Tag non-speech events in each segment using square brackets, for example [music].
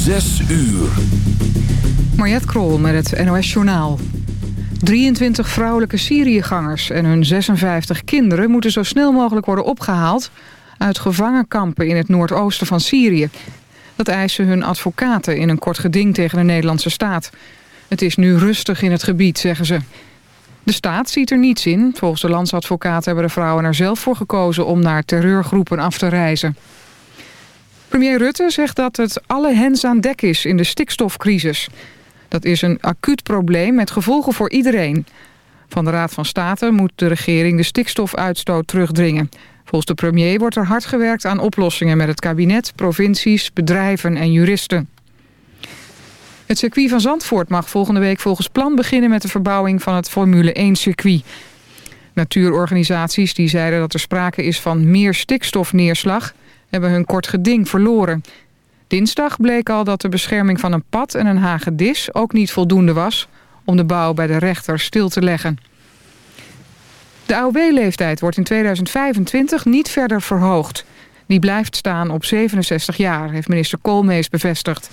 Zes uur. Mariette Krol met het NOS Journaal. 23 vrouwelijke Syriëgangers en hun 56 kinderen... moeten zo snel mogelijk worden opgehaald... uit gevangenkampen in het noordoosten van Syrië. Dat eisen hun advocaten in een kort geding tegen de Nederlandse staat. Het is nu rustig in het gebied, zeggen ze. De staat ziet er niets in. Volgens de landsadvocaat hebben de vrouwen er zelf voor gekozen... om naar terreurgroepen af te reizen. Premier Rutte zegt dat het alle hens aan dek is in de stikstofcrisis. Dat is een acuut probleem met gevolgen voor iedereen. Van de Raad van State moet de regering de stikstofuitstoot terugdringen. Volgens de premier wordt er hard gewerkt aan oplossingen met het kabinet, provincies, bedrijven en juristen. Het circuit van Zandvoort mag volgende week volgens plan beginnen met de verbouwing van het Formule 1 circuit. Natuurorganisaties die zeiden dat er sprake is van meer stikstofneerslag hebben hun kort geding verloren. Dinsdag bleek al dat de bescherming van een pad en een hagedis ook niet voldoende was... om de bouw bij de rechter stil te leggen. De AOW-leeftijd wordt in 2025 niet verder verhoogd. Die blijft staan op 67 jaar, heeft minister Koolmees bevestigd.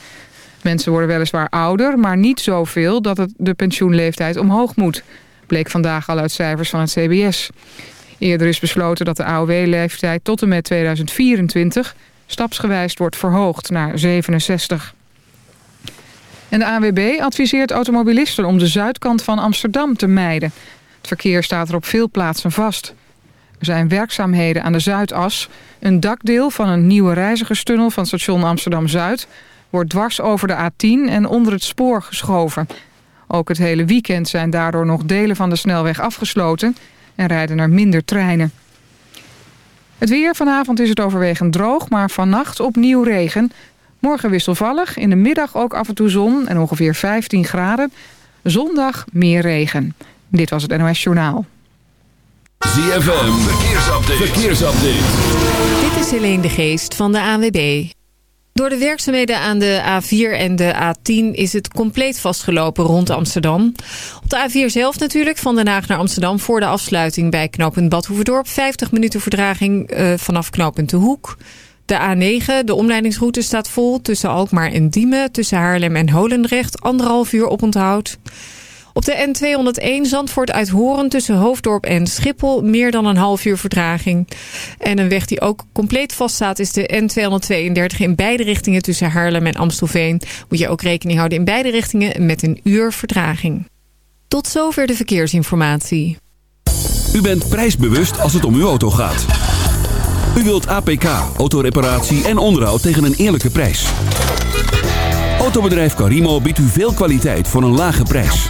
Mensen worden weliswaar ouder, maar niet zoveel dat het de pensioenleeftijd omhoog moet. Bleek vandaag al uit cijfers van het CBS. Eerder is besloten dat de AOW-leeftijd tot en met 2024 stapsgewijs wordt verhoogd naar 67. En de AWB adviseert automobilisten om de zuidkant van Amsterdam te mijden. Het verkeer staat er op veel plaatsen vast. Er zijn werkzaamheden aan de Zuidas. Een dakdeel van een nieuwe reizigerstunnel van station Amsterdam-Zuid... wordt dwars over de A10 en onder het spoor geschoven. Ook het hele weekend zijn daardoor nog delen van de snelweg afgesloten en rijden er minder treinen. Het weer vanavond is het overwegend droog, maar vannacht opnieuw regen. Morgen wisselvallig, in de middag ook af en toe zon en ongeveer 15 graden. Zondag meer regen. Dit was het NOS Journaal. ZFM, verkeersupdate. verkeersupdate. Dit is Helene de Geest van de ANWB. Door de werkzaamheden aan de A4 en de A10 is het compleet vastgelopen rond Amsterdam. Op de A4 zelf natuurlijk, van Den Haag naar Amsterdam... voor de afsluiting bij knooppunt Badhoevedorp. 50 minuten verdraging uh, vanaf knooppunt De Hoek. De A9, de omleidingsroute, staat vol tussen Alkmaar en Diemen... tussen Haarlem en Holendrecht, anderhalf uur oponthoud... Op de N201 Zandvoort uit Horen tussen Hoofddorp en Schiphol meer dan een half uur vertraging. En een weg die ook compleet vaststaat is de N232 in beide richtingen tussen Haarlem en Amstelveen. Moet je ook rekening houden in beide richtingen met een uur vertraging. Tot zover de verkeersinformatie. U bent prijsbewust als het om uw auto gaat. U wilt APK, autoreparatie en onderhoud tegen een eerlijke prijs. Autobedrijf Carimo biedt u veel kwaliteit voor een lage prijs.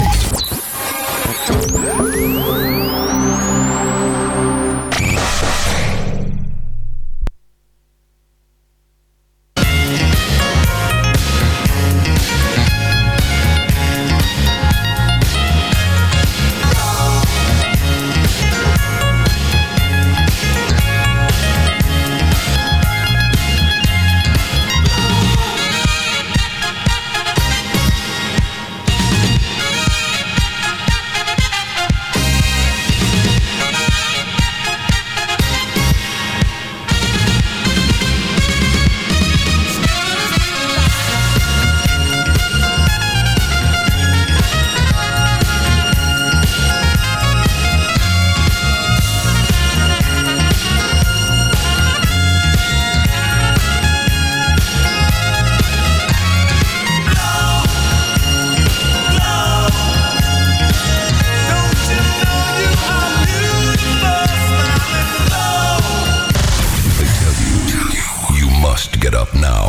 up now.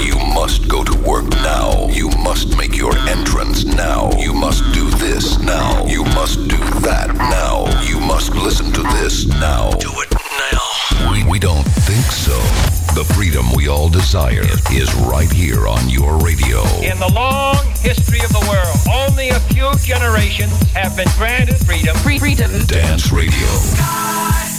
You must go to work now. You must make your entrance now. You must do this now. You must do that now. You must listen to this now. Do it now. We, we don't think so. The freedom we all desire is right here on your radio. In the long history of the world, only a few generations have been granted freedom. Free freedom. Dance radio. Sky.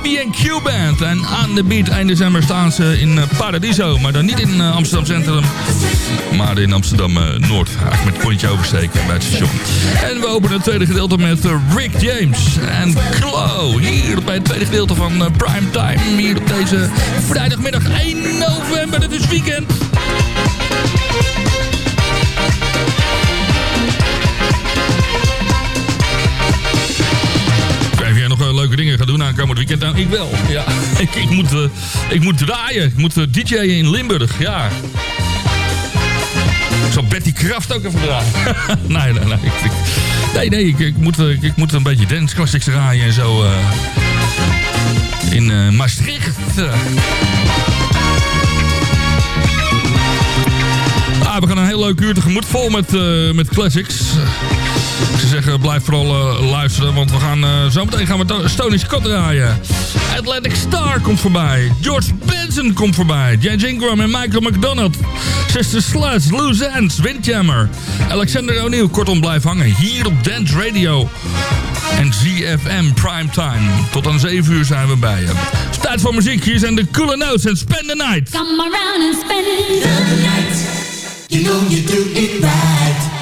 BB&Q Band. En aan de beat eind december staan ze in eh, Paradiso. Maar dan niet in eh, Amsterdam Centrum. Maar in Amsterdam eh, Noord. Met pontje oversteken bij het station. En we openen het tweede gedeelte met Rick James en Klo. Hier bij het tweede gedeelte van Prime Time. Hier op deze vrijdagmiddag 1 november. Het is weekend. Dingen gaat doen aankomend weekend? Nou, ik wel. Ja, [laughs] ik, ik, moet, eh, ik moet draaien. Ik moet uh, DJ'en in Limburg. Ja. Ik zal Betty Kraft ook even draaien. [laughs] nee, nee, nee. Ik, nee, nee. Ik, moet, eh, ik, moet een beetje dance classics draaien en zo. eh, in eh, Maastricht. Ah, we gaan een heel leuk uur tegemoet. Vol met, eh, met classics. Ik zou zeggen, blijf vooral eh, luisteren, want we gaan eh, zo meteen gaan we Scott draaien. Atlantic Star komt voorbij. George Benson komt voorbij. James Ingram en Michael McDonald. Sister Sluts, Loose Ends, Windjammer. Alexander O'Neill, kortom blijf hangen. Hier op Dance Radio. En ZFM Primetime. Tot aan 7 uur zijn we bij je. Het is tijd voor muziek. Hier zijn de Coole Notes en Spend the Night. Come around and spend the night. You know you do it right.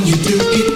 You do it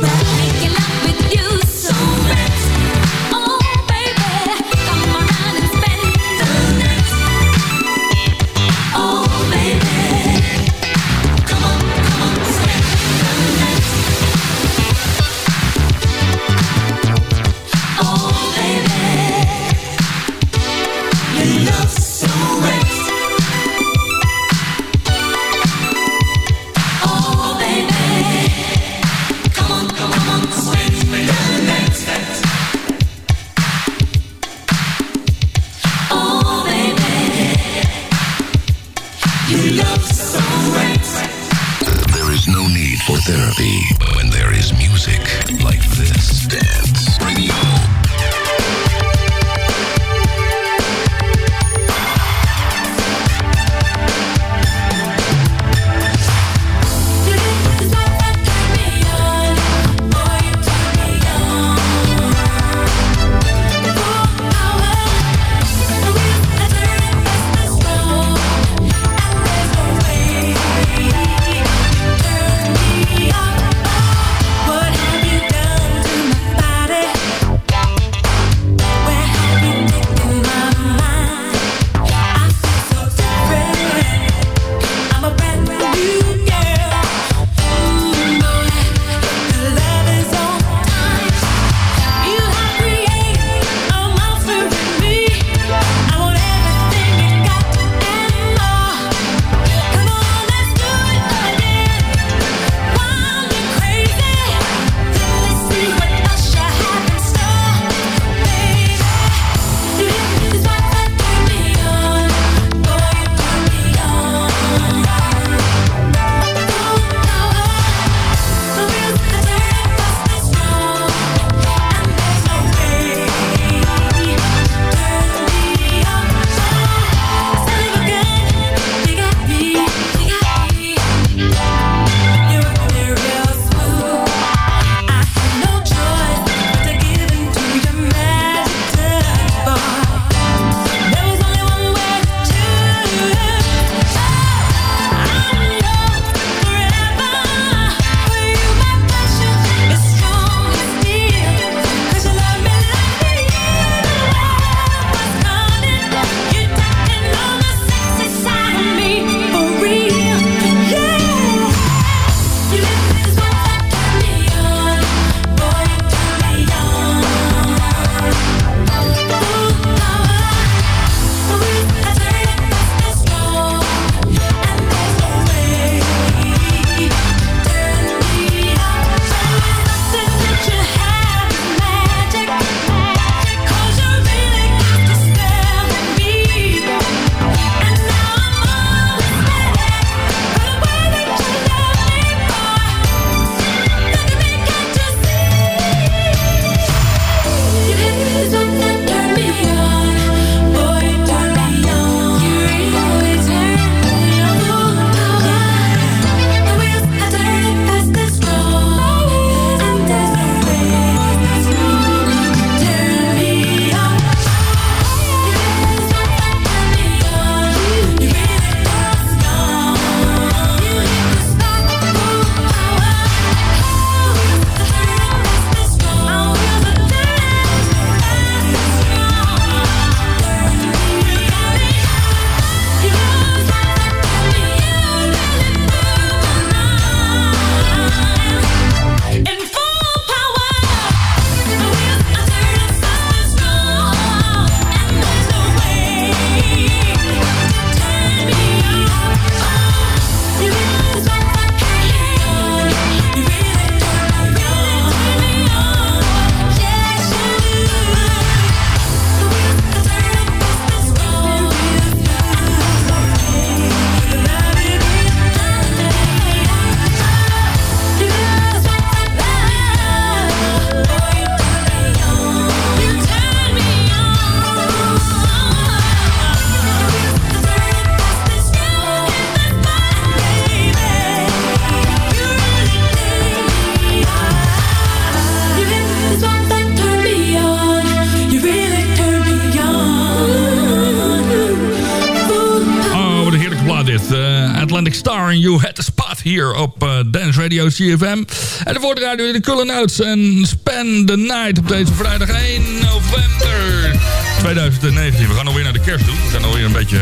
You Had The Spot hier op eh, Dance Radio CFM. En de we de Cullen Notes en Spend the Night op deze vrijdag 1 november 2019. We gaan alweer naar de kerst toe. We zijn alweer een beetje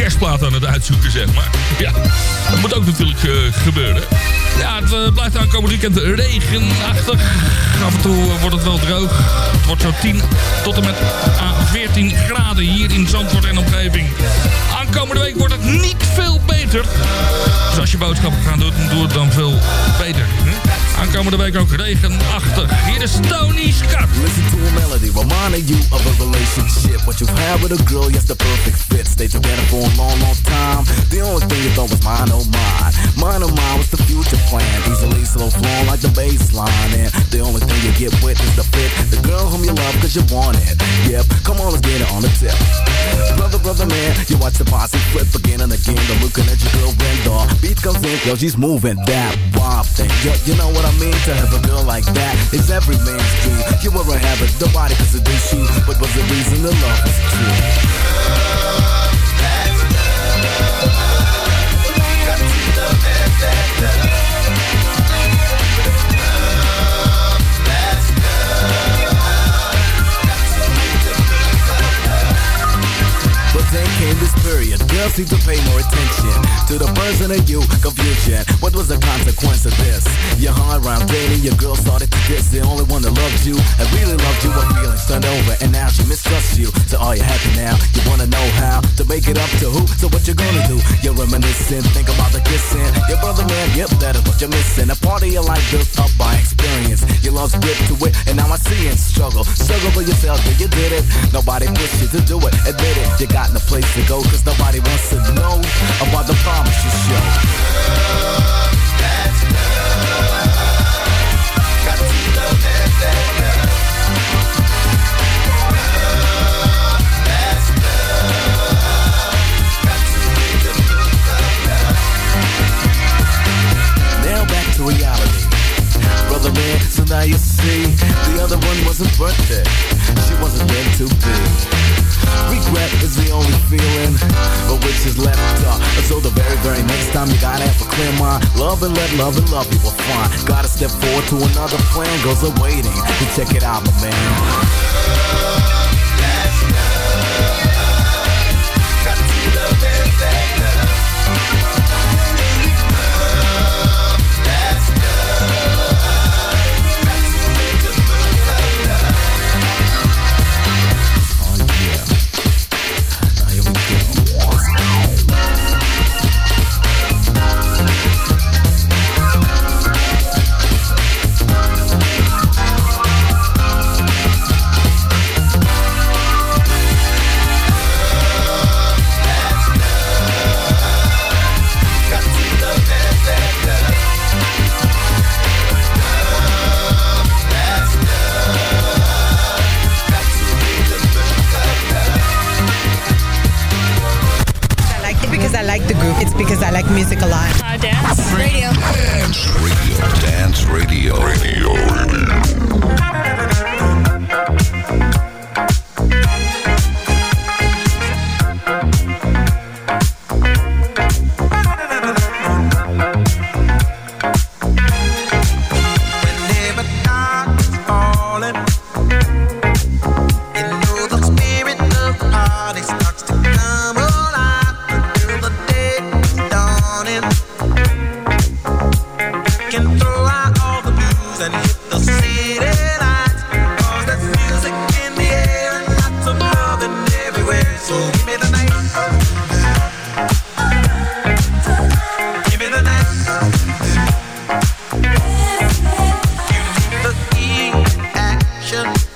kerstplaat aan het uitzoeken, zeg maar. [laughs] Ja, dat moet ook natuurlijk eh, gebeuren. Ja, het eh, blijft aankomend weekend regenachtig. Af en toe wordt het wel droog. Het wordt zo 10 tot en met ah, 14 graden hier in Zandvoort en omgeving. Aankomende week wordt het niet veel beter. Dus als je boodschappen gaat doen, doe het dan veel beter. Aankomende week ook regenachtig. Hier is Tony Scott. Listen to a melody reminding you of a relationship. What you've had with a girl, yes, the perfect fit. Stay together for a long, long time. The only thing you thought was mine, oh mine. Mine, oh mine was the future plan. Easily slow flowing like the bass line. And the only thing you get with is the fit. The girl whom you love cause you want it. Yep, come on, let's get it on the tip. Brother, brother, man, you watch the posse flip again and again. The looking at your girl the beat comes in, yo, she's moving that wild thing. Yo, you know what I mean? To have a girl like that is every man's dream. You were a habit, nobody could seduce you, but was the reason the love was true. But then came this period, girls seem to pay more attention to the person and you, confusion. What was the consequence of this? You hung around dating, your girl started to diss the only one that loved you and really loved you. Her feelings turned over, and now she mistrusts you. So are you happy now? You wanna know how to make it up to who? So what you gonna do? You're reminiscing, think about the kissing. Your brother man, yep, that is what you're missing. A party you like built up by experience. Your love's grip to it, and now I see it. Struggle, struggle for yourself, yeah, you did it. Nobody pushed you to do it, admit it. You got no place to go, cause nobody wants to know about the promise you show. Now So now you see, the other one wasn't worth it. She wasn't meant to be. Regret is the only feeling, but which is left up. So the very, very next time you gotta have a clear mind. Love and let love and love you will find. Gotta step forward to another plan, goes awaiting. To check it out, my man. attraction.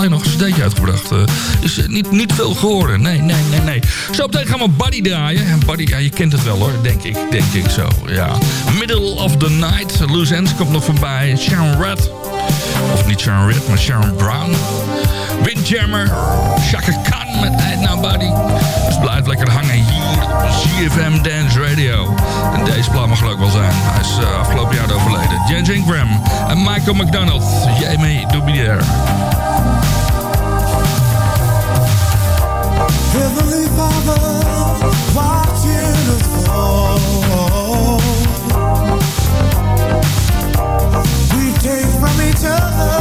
Geleden nog een cd'tje uitgebracht. Eh, is eh, niet, niet veel geworden. Nee, nee, nee, nee. Zo meteen gaan we Buddy draaien. En Buddy, ja, je kent het wel hoor. Denk ik, denk ik zo. Ja. Middle of the Night. Loose Ends komt nog voorbij. Sharon Red. Of niet Sharon Red, maar Sharon Brown. Windjammer. Chaka Khan met Now Buddy. Dus blijf lekker hangen hier op ZFM Dance Radio. En deze plaat mag ook wel zijn. Hij is eh, afgelopen jaar overleden. James Ingram en Michael McDonald. Jij mee, each other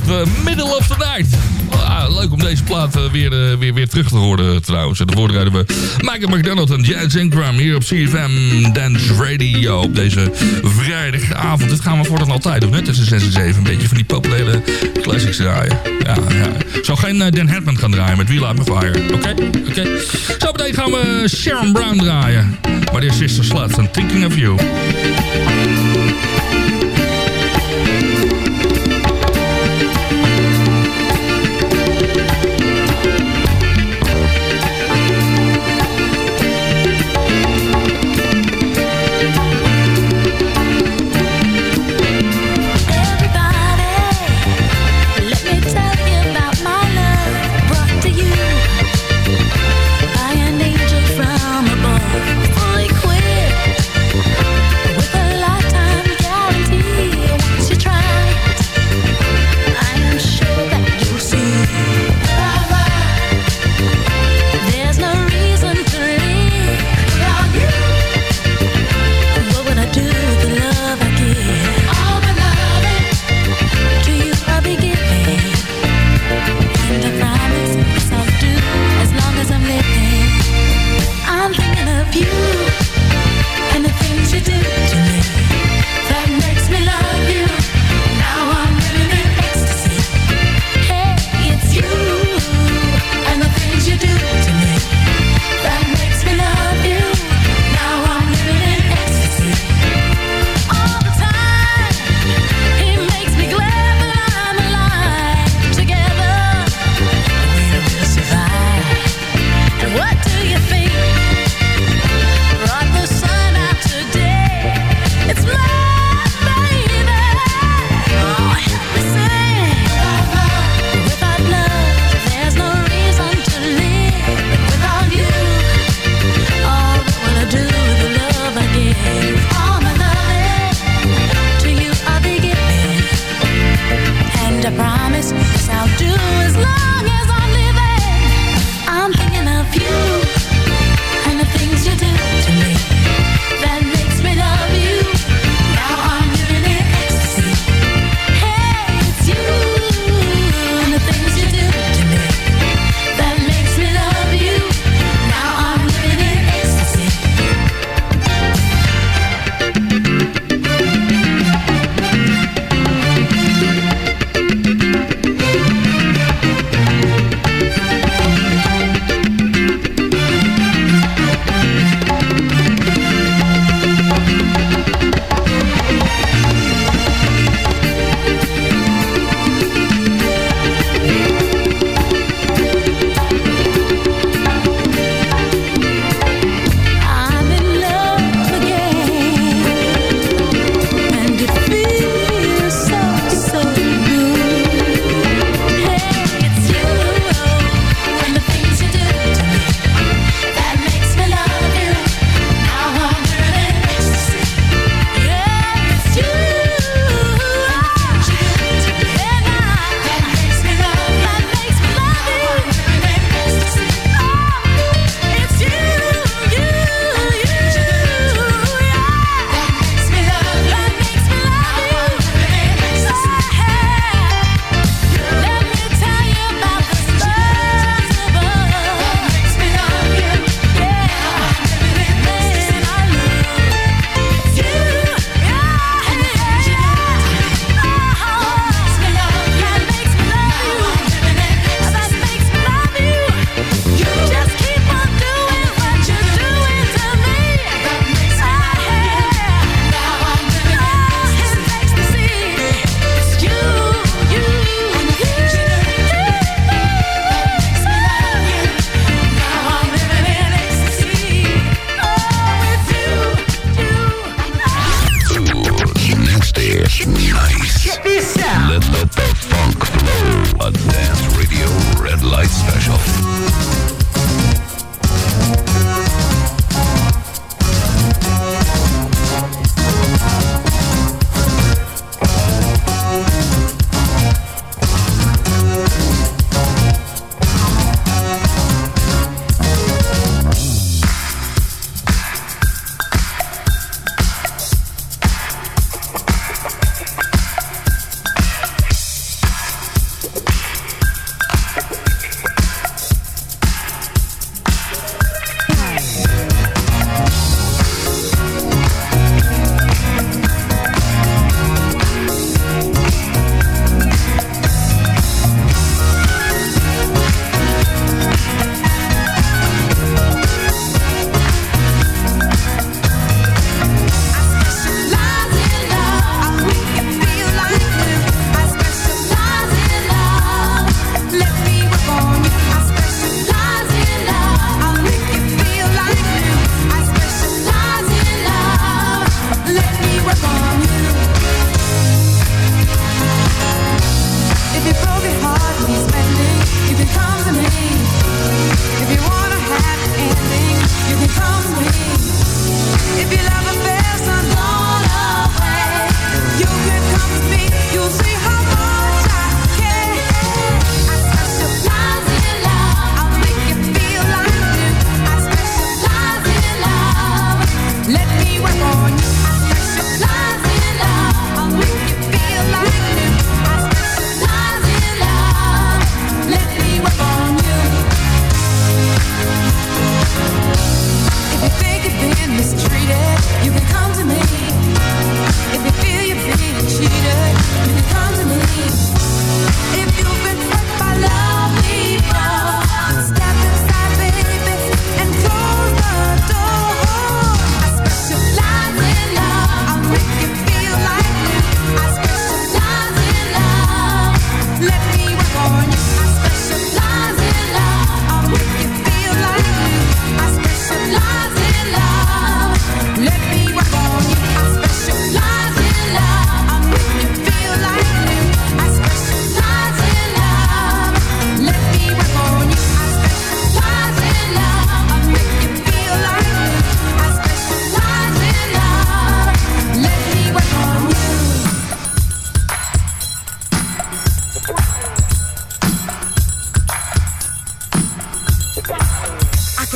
eh, Middle of the Night. Ah, leuk om deze plaat eh, weer, eh, weer, weer terug te horen trouwens. En daarvoor rijden we Michael McDonald en Jazz Ingram hier op CFM Dance Radio op deze vrijdagavond. Dit gaan we voor dan altijd doen, hè? Tussen 6 en 7. Een beetje van die populaire classics draaien. Ja, ja. Ik zal geen eh, Dan Hartman gaan draaien met Light My Fire. Oké? Oké. Zo meteen gaan we Sharon Brown draaien. Maar die Sister Slut en Thinking of You.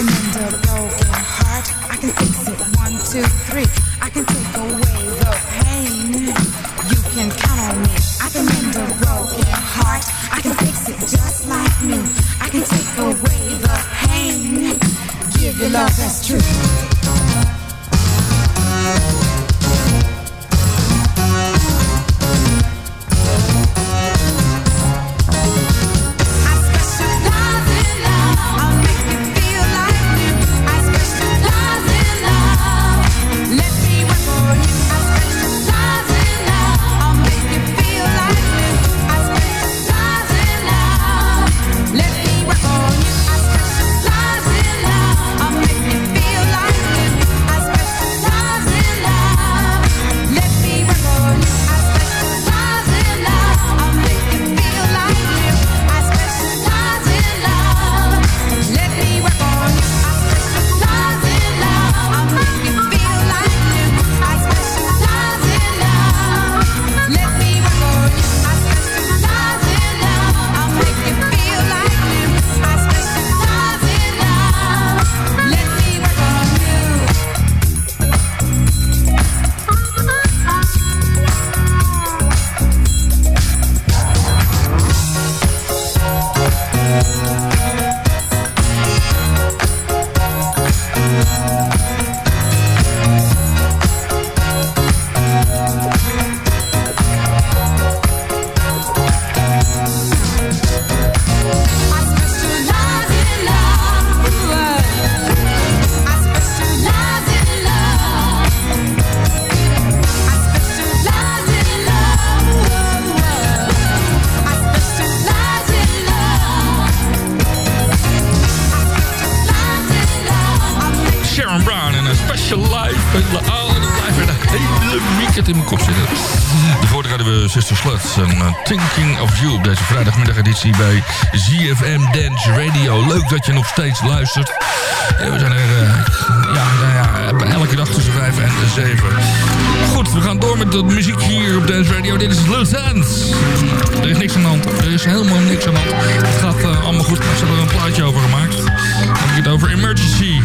Broken and a broken heart. I can fix it. One, two, three. I can take away the pain. You can count on me. I can mend a broken heart. I can fix it just like new. I can take away the pain. Give your love that's true. in mijn kop zitten. Hadden we Sister Sluts en eh, Thinking of You op deze vrijdagmiddageditie bij ZFM Dance Radio. Leuk dat je nog steeds luistert. We zijn er eh, ja, nou ja, elke dag tussen vijf en 7. Goed, we gaan door met de muziek hier op Dance Radio. Dit is Lutens. Er is niks aan de hand. Er is helemaal niks aan de hand. Het gaat eh, allemaal goed. Ze hebben er een plaatje over gemaakt. Dan heb ik het over Emergency.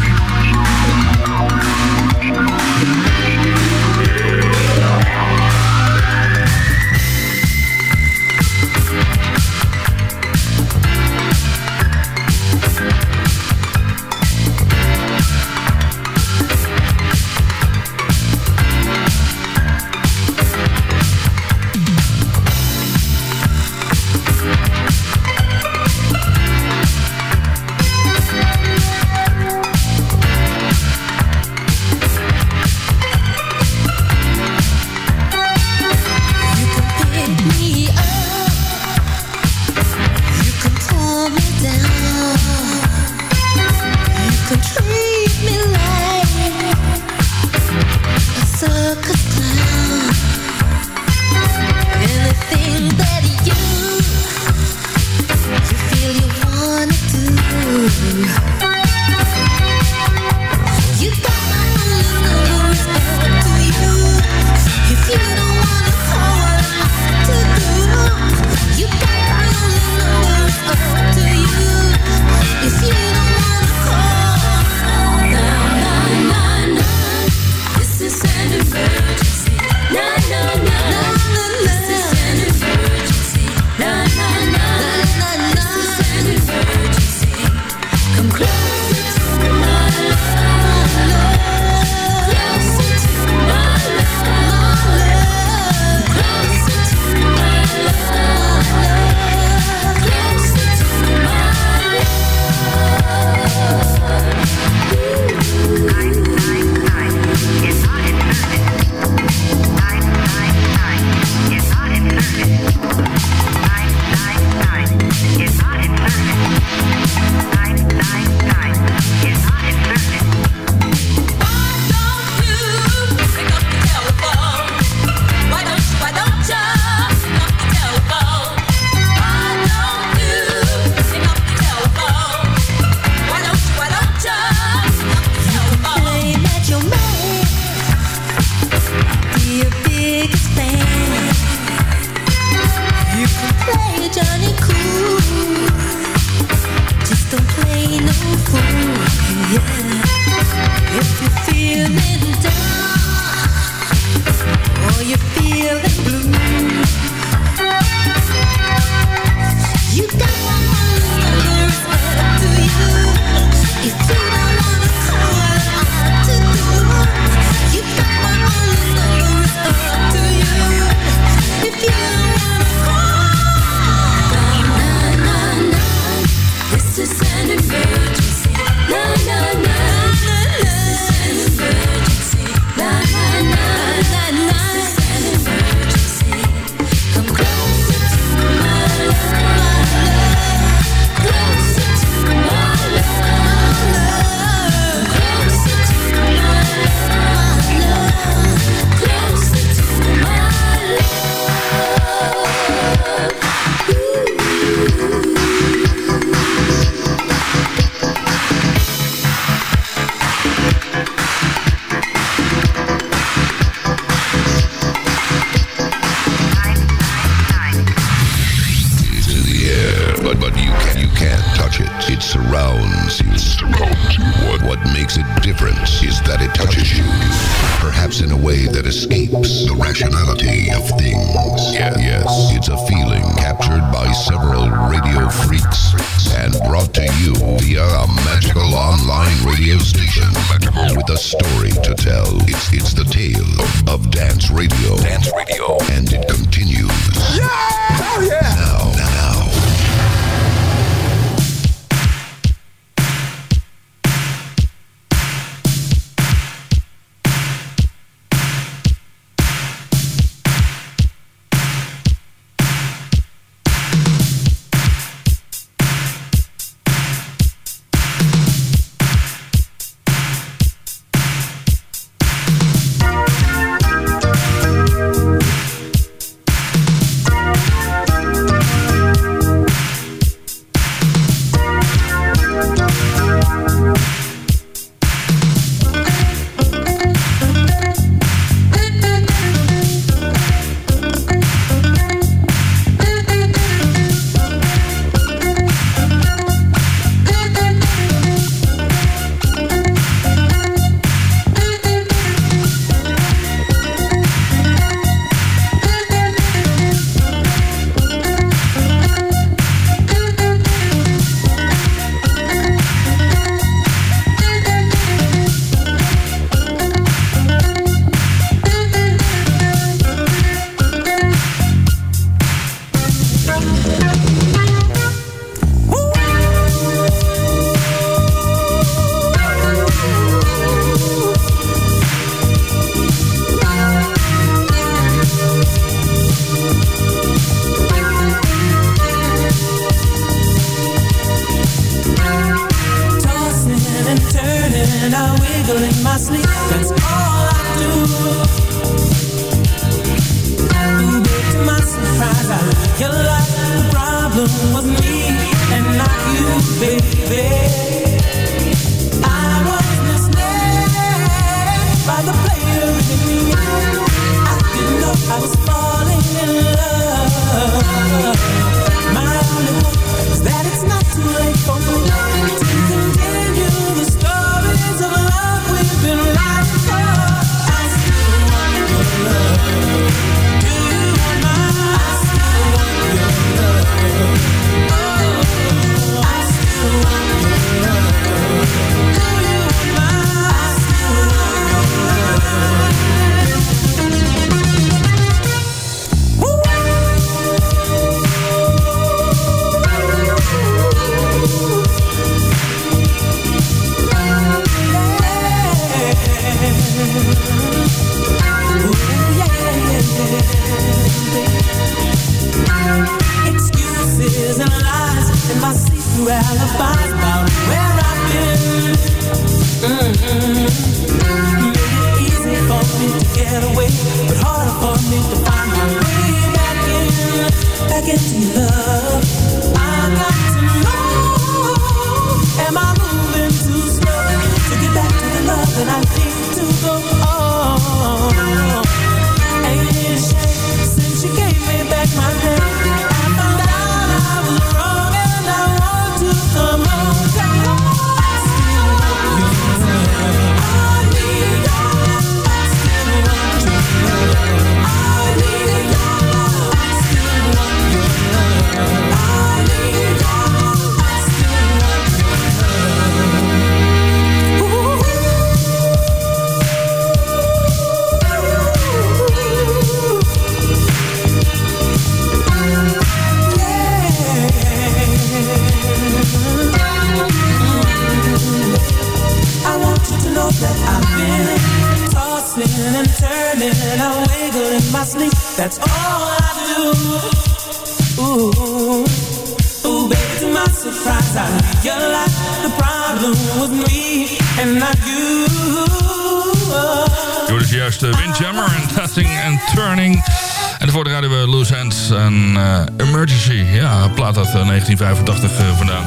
85 eh, vandaan.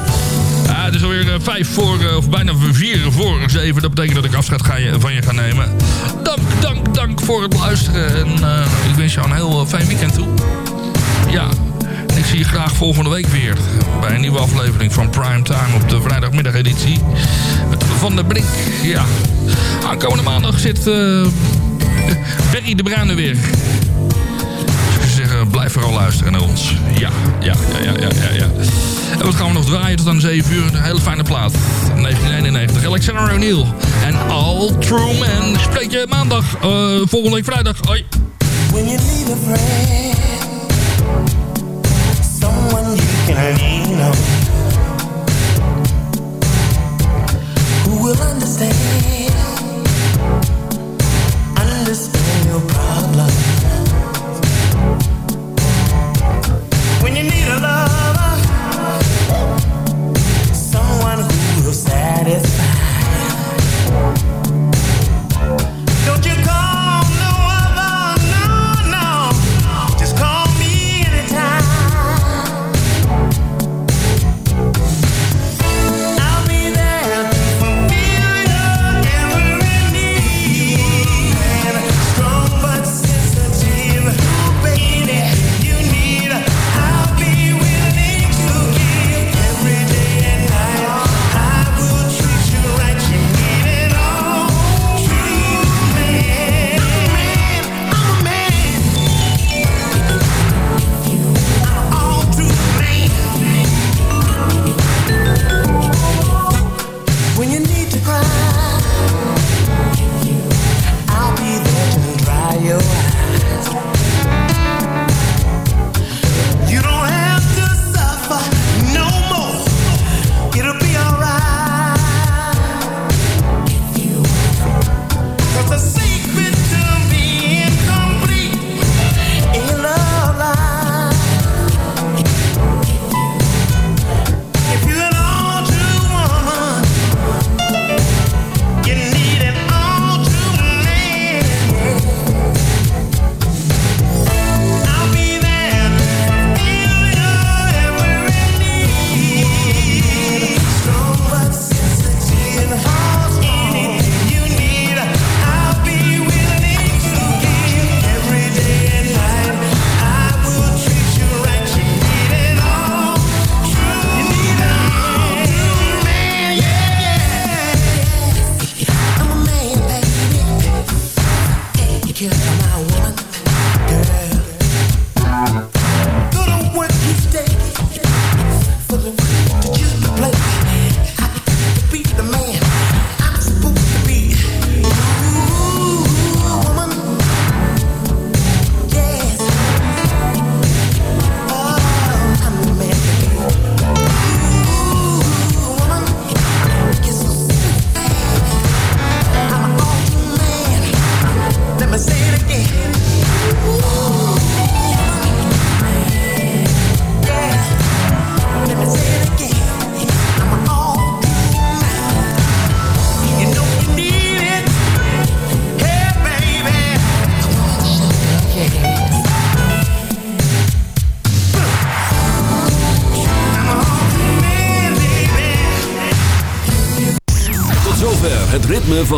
Ah, het is alweer eh, vijf voor, eh, of bijna vier voor zeven. Dat betekent dat ik afscheid ga van je ga nemen. Dank, dank, dank voor het luisteren. En ik wens jou een heel fijn weekend toe. Ja, ik zie je graag volgende week weer. Bij een nieuwe aflevering van Primetime op de vrijdagmiddageditie. Van de Blink. ja. Aankomende maandag zit uh, Berry de Bruine weer. Eh, blijf vooral luisteren naar ons. Ja, ja, ja, ja, ja, ja. En wat gaan we nog draaien tot aan 7 uur? Een hele fijne plaat. 1991. Alexander O'Neill en All True Men. Spreek je maandag, eh, volgende week vrijdag. Hoi. Will understand.